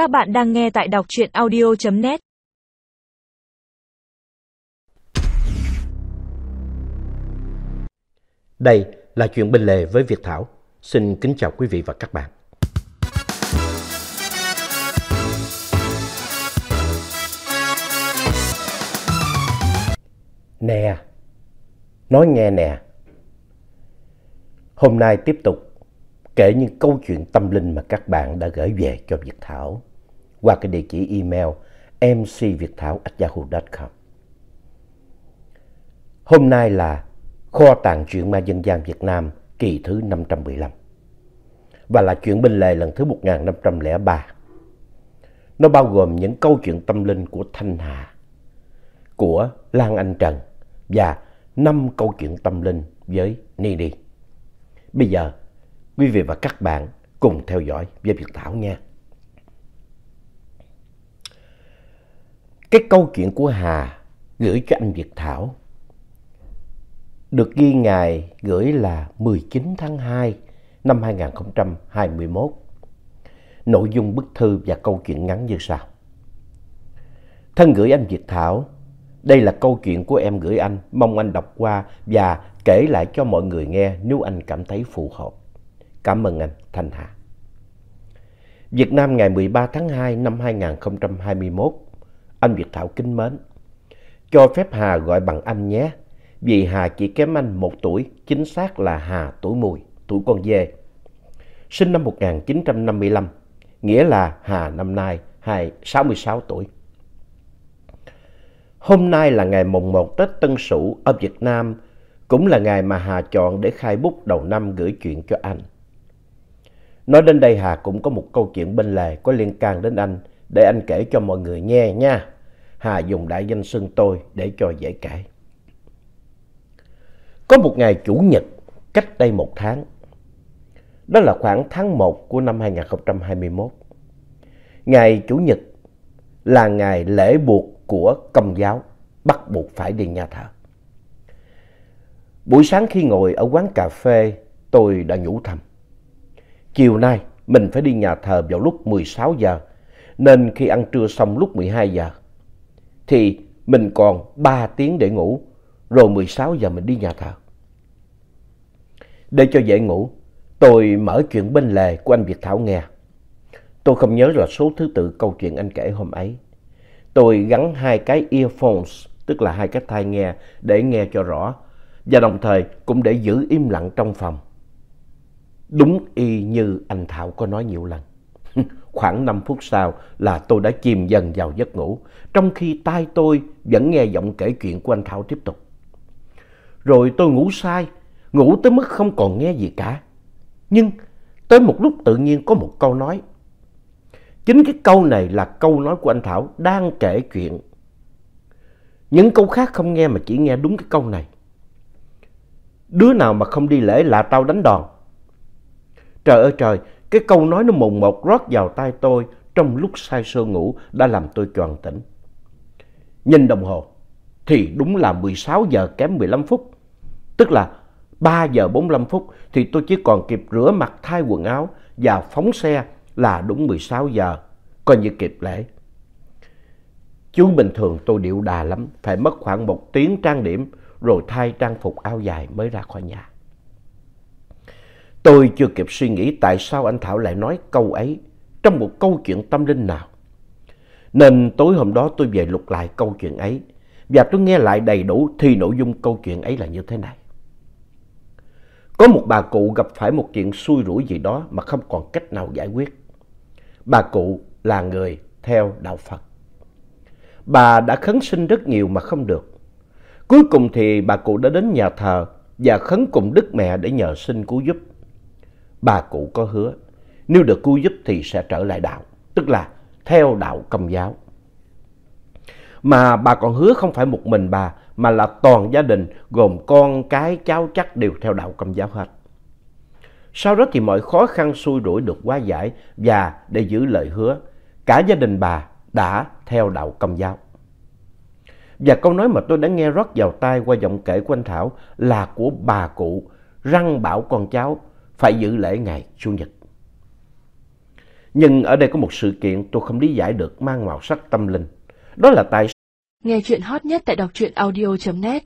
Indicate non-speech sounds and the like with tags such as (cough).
Các bạn đang nghe tại đọc truyện audio.net Đây là chuyện bên lề với Việt Thảo. Xin kính chào quý vị và các bạn. Nè, nói nghe nè. Hôm nay tiếp tục kể những câu chuyện tâm linh mà các bạn đã gửi về cho Việt Thảo qua cái địa chỉ email mcviệtthảo.yahoo.com Hôm nay là Kho tàng truyện ma dân gian Việt Nam kỳ thứ 515 và là chuyện bên lề lần thứ 1503. Nó bao gồm những câu chuyện tâm linh của Thanh Hà, của Lan Anh Trần và năm câu chuyện tâm linh với Nini. Bây giờ, quý vị và các bạn cùng theo dõi với Việt Thảo nha. Cái câu chuyện của Hà gửi cho anh Việt Thảo được ghi ngày gửi là 19 tháng 2 năm 2021. Nội dung bức thư và câu chuyện ngắn như sau. Thân gửi anh Việt Thảo, đây là câu chuyện của em gửi anh, mong anh đọc qua và kể lại cho mọi người nghe nếu anh cảm thấy phù hợp. Cảm ơn anh, Thanh Hà. Việt Nam ngày 13 tháng 2 năm 2021, anh Việt Thảo kính mến. Cho phép Hà gọi bằng anh nhé, vì Hà chỉ kém anh một tuổi, chính xác là Hà tuổi mùi, tuổi con dê. Sinh năm 1955, nghĩa là Hà năm nay 66 tuổi. Hôm nay là ngày mùng 1 Tết Tân Sửu ở Việt Nam, cũng là ngày mà Hà chọn để khai bút đầu năm gửi chuyện cho anh. Nói đến đây Hà cũng có một câu chuyện bên lề có liên can đến anh để anh kể cho mọi người nghe nha. Hà dùng đại danh xưng tôi để cho dễ kể. Có một ngày Chủ nhật cách đây một tháng. Đó là khoảng tháng 1 của năm 2021. Ngày Chủ nhật là ngày lễ buộc của công giáo, bắt buộc phải đi nhà thờ. Buổi sáng khi ngồi ở quán cà phê, tôi đã nhủ thầm. Chiều nay mình phải đi nhà thờ vào lúc 16 giờ, nên khi ăn trưa xong lúc 12 giờ, thì mình còn 3 tiếng để ngủ, rồi 16 giờ mình đi nhà thờ. Để cho dễ ngủ, tôi mở chuyện bên lề của anh Việt Thảo nghe. Tôi không nhớ là số thứ tự câu chuyện anh kể hôm ấy. Tôi gắn hai cái earphones, tức là hai cái tai nghe, để nghe cho rõ, và đồng thời cũng để giữ im lặng trong phòng. Đúng y như anh Thảo có nói nhiều lần. (laughs) Khoảng 5 phút sau là tôi đã chìm dần vào giấc ngủ, trong khi tai tôi vẫn nghe giọng kể chuyện của anh Thảo tiếp tục. Rồi tôi ngủ sai, ngủ tới mức không còn nghe gì cả. Nhưng tới một lúc tự nhiên có một câu nói. Chính cái câu này là câu nói của anh Thảo đang kể chuyện. Những câu khác không nghe mà chỉ nghe đúng cái câu này. Đứa nào mà không đi lễ là tao đánh đòn. Trời ơi trời, cái câu nói nó mùng một rót vào tai tôi trong lúc say sưa ngủ đã làm tôi choàng tỉnh. Nhìn đồng hồ thì đúng là 16 giờ kém 15 phút. Tức là 3 giờ 45 phút thì tôi chỉ còn kịp rửa mặt thay quần áo và phóng xe là đúng 16 giờ, coi như kịp lễ. Chú bình thường tôi điệu đà lắm, phải mất khoảng một tiếng trang điểm rồi thay trang phục áo dài mới ra khỏi nhà. Tôi chưa kịp suy nghĩ tại sao anh Thảo lại nói câu ấy trong một câu chuyện tâm linh nào. Nên tối hôm đó tôi về lục lại câu chuyện ấy và tôi nghe lại đầy đủ thì nội dung câu chuyện ấy là như thế này. Có một bà cụ gặp phải một chuyện xui rủi gì đó mà không còn cách nào giải quyết. Bà cụ là người theo đạo Phật. Bà đã khấn sinh rất nhiều mà không được. Cuối cùng thì bà cụ đã đến nhà thờ và khấn cùng Đức Mẹ để nhờ xin cứu giúp. Bà cụ có hứa nếu được cứu giúp thì sẽ trở lại đạo, tức là theo đạo công giáo. Mà bà còn hứa không phải một mình bà mà là toàn gia đình gồm con cái cháu chắc đều theo đạo công giáo hết. Sau đó thì mọi khó khăn xui rủi được hóa giải và để giữ lời hứa, cả gia đình bà đã theo đạo công giáo. Và câu nói mà tôi đã nghe rót vào tai qua giọng kể của anh Thảo là của bà cụ răng bảo con cháu phải giữ lễ ngày Chủ nhật. Nhưng ở đây có một sự kiện tôi không lý giải được mang màu sắc tâm linh. Đó là tại Nghe chuyện hot nhất tại đọc truyện audio.net